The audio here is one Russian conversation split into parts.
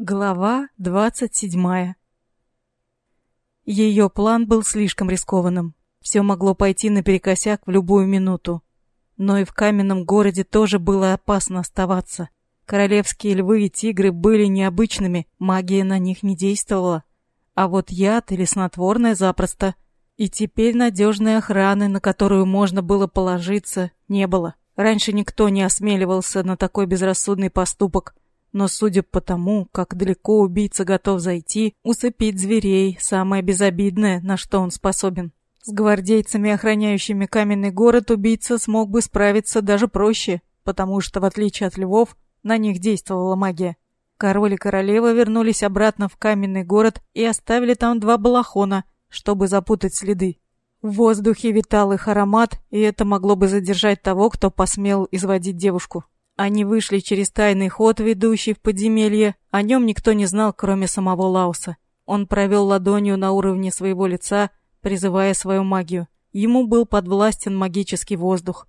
Глава двадцать седьмая Ее план был слишком рискованным. Все могло пойти наперекосяк в любую минуту. Но и в каменном городе тоже было опасно оставаться. Королевские львы и тигры были необычными, магия на них не действовала. А вот яд или снотворное запросто. И теперь надежной охраны, на которую можно было положиться, не было. Раньше никто не осмеливался на такой безрассудный поступок – но судя по тому, как далеко убийца готов зайти, усыпить зверей – самое безобидное, на что он способен. С гвардейцами, охраняющими каменный город, убийца смог бы справиться даже проще, потому что, в отличие от львов, на них действовала магия. Король и королева вернулись обратно в каменный город и оставили там два балахона, чтобы запутать следы. В воздухе витал их аромат, и это могло бы задержать того, кто посмел изводить девушку. Они вышли через тайный ход, ведущий в подземелье. О нем никто не знал, кроме самого Лауса. Он провел ладонью на уровне своего лица, призывая свою магию. Ему был подвластен магический воздух.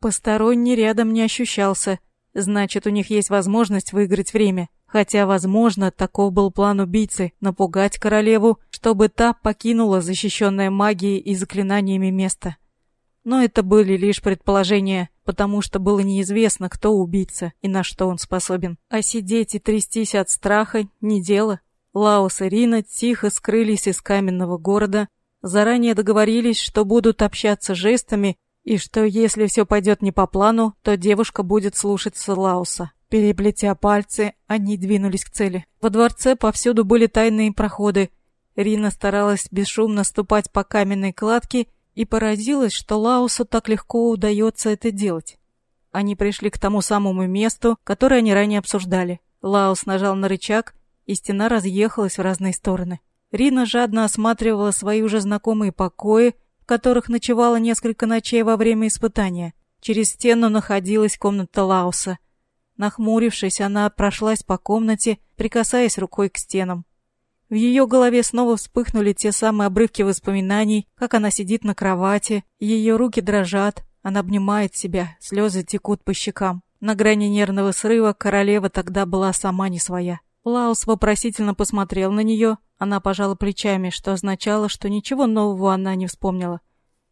Посторонний рядом не ощущался. Значит, у них есть возможность выиграть время. Хотя, возможно, таков был план убийцы – напугать королеву, чтобы та покинула защищенное магией и заклинаниями место. Но это были лишь предположения, потому что было неизвестно, кто убийца и на что он способен. А сидеть и трястись от страха – не дело. Лаос и Рина тихо скрылись из каменного города, заранее договорились, что будут общаться жестами и что если все пойдет не по плану, то девушка будет слушаться Лауса. Переплетя пальцы, они двинулись к цели. Во дворце повсюду были тайные проходы. Рина старалась бесшумно ступать по каменной кладке и поразилась, что Лаусу так легко удается это делать. Они пришли к тому самому месту, которое они ранее обсуждали. Лаус нажал на рычаг, и стена разъехалась в разные стороны. Рина жадно осматривала свои уже знакомые покои, в которых ночевала несколько ночей во время испытания. Через стену находилась комната Лауса. Нахмурившись, она прошлась по комнате, прикасаясь рукой к стенам. В ее голове снова вспыхнули те самые обрывки воспоминаний, как она сидит на кровати, ее руки дрожат, она обнимает себя, слезы текут по щекам. На грани нервного срыва королева тогда была сама не своя. Лаус вопросительно посмотрел на нее, она пожала плечами, что означало, что ничего нового она не вспомнила.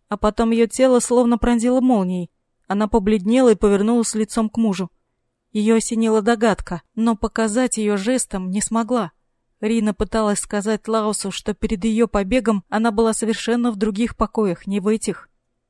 А потом ее тело словно пронзило молнией. Она побледнела и повернулась лицом к мужу. Ее осенила догадка, но показать ее жестом не смогла. Рина пыталась сказать Лаусу, что перед ее побегом она была совершенно в других покоях, не в этих.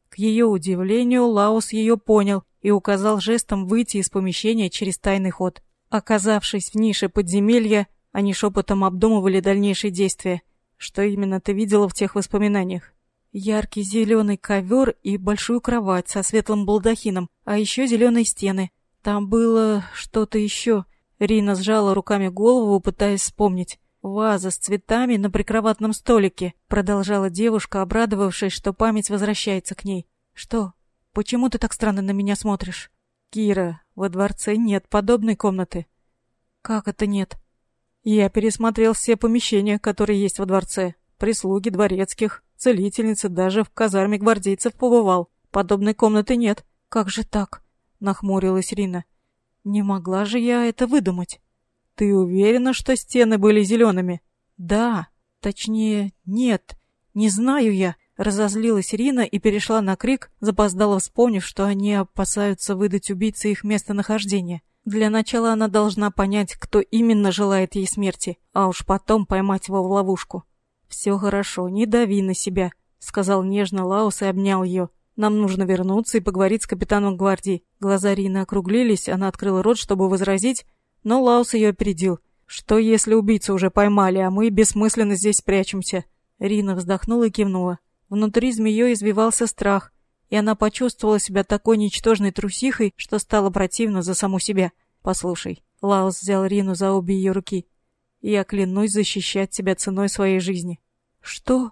К ее удивлению, Лаус ее понял и указал жестом выйти из помещения через тайный ход. Оказавшись в нише подземелья, они шепотом обдумывали дальнейшие действия. Что именно ты видела в тех воспоминаниях? Яркий зеленый ковер и большую кровать со светлым балдахином, а еще зеленые стены. Там было что-то еще. Рина сжала руками голову, пытаясь вспомнить. «Ваза с цветами на прикроватном столике», — продолжала девушка, обрадовавшись, что память возвращается к ней. «Что? Почему ты так странно на меня смотришь?» «Кира, во дворце нет подобной комнаты». «Как это нет?» «Я пересмотрел все помещения, которые есть во дворце. Прислуги дворецких, целительницы, даже в казарме гвардейцев побывал. Подобной комнаты нет». «Как же так?» — нахмурилась Рина. Не могла же я это выдумать. Ты уверена, что стены были зелеными? Да. Точнее, нет. Не знаю я. Разозлилась Рина и перешла на крик, запоздала вспомнив, что они опасаются выдать убийце их местонахождение. Для начала она должна понять, кто именно желает ей смерти, а уж потом поймать его в ловушку. «Все хорошо, не дави на себя», — сказал нежно Лаус и обнял ее. Нам нужно вернуться и поговорить с капитаном гвардии. Глаза Рины округлились, она открыла рот, чтобы возразить, но Лаус ее опередил. Что если убийцу уже поймали, а мы бессмысленно здесь прячемся? Рина вздохнула и кивнула. Внутри змеей извивался страх, и она почувствовала себя такой ничтожной трусихой, что стало противно за саму себя. «Послушай», — Лаус взял Рину за обе ее руки, — «я клянусь защищать тебя ценой своей жизни». «Что?»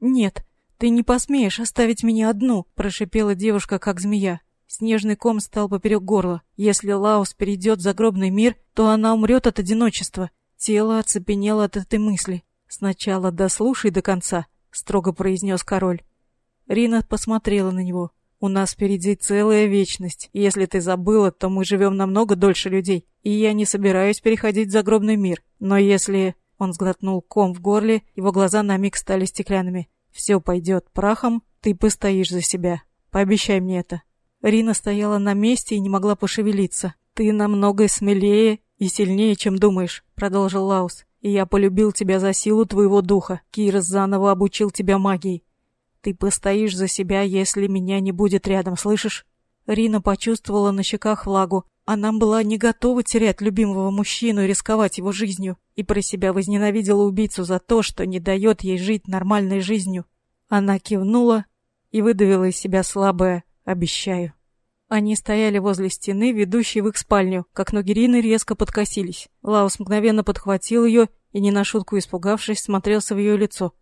«Нет, «Ты не посмеешь оставить меня одну!» – прошипела девушка, как змея. Снежный ком стал поперек горла. Если Лаус перейдет в загробный мир, то она умрет от одиночества. Тело оцепенело от этой мысли. «Сначала дослушай до конца», — строго произнес король. Рина посмотрела на него. У нас впереди целая вечность. Если ты забыла, то мы живем намного дольше людей. И я не собираюсь переходить в загробный мир. Но если...» Он сглотнул ком в горле, его глаза на миг стали стеклянными. «Все пойдет прахом, ты постоишь за себя. Пообещай мне это». Рина стояла на месте и не могла пошевелиться. «Ты намного смелее и сильнее, чем думаешь», — продолжил Лаус. «И я полюбил тебя за силу твоего духа. Кирос заново обучил тебя магии. Ты постоишь за себя, если меня не будет рядом, слышишь?» Рина почувствовала на щеках влагу. Она была не готова терять любимого мужчину и рисковать его жизнью, и про себя возненавидела убийцу за то, что не дает ей жить нормальной жизнью. Она кивнула и выдавила из себя слабое Обещаю. Они стояли возле стены, ведущей в их спальню, как ноги Рины резко подкосились. Лаус мгновенно подхватил ее и, не на шутку испугавшись, всмотрелся в ее лицо.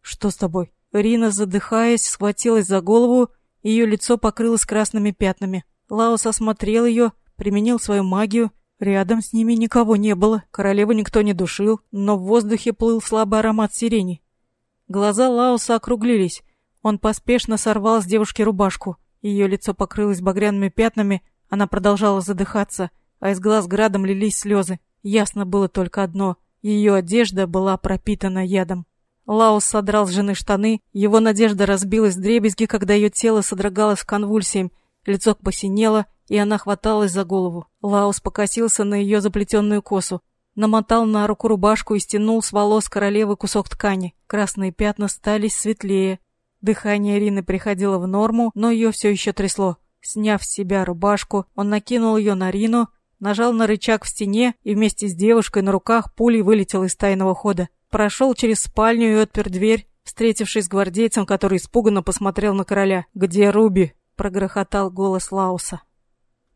«Что с тобой?» Рина, задыхаясь, схватилась за голову, ее лицо покрылось красными пятнами. Лаус осмотрел ее, применил свою магию. Рядом с ними никого не было, королеву никто не душил, но в воздухе плыл слабый аромат сирени. Глаза Лауса округлились. Он поспешно сорвал с девушки рубашку. Ее лицо покрылось багряными пятнами, она продолжала задыхаться, а из глаз градом лились слезы. Ясно было только одно — ее одежда была пропитана ядом. Лаус содрал с жены штаны, его надежда разбилась вдребезги, когда ее тело содрогалось в конвульсиям, лицо посинело, и она хваталась за голову. Лаус покосился на ее заплетенную косу, намотал на руку рубашку и стянул с волос королевы кусок ткани. Красные пятна стали светлее, Дыхание Ирины приходило в норму, но ее все еще трясло. Сняв с себя рубашку, он накинул ее на Рину, нажал на рычаг в стене и вместе с девушкой на руках пулей вылетел из тайного хода. Прошел через спальню и отпер дверь, встретившись с гвардейцем, который испуганно посмотрел на короля. «Где Руби?» — прогрохотал голос Лауса.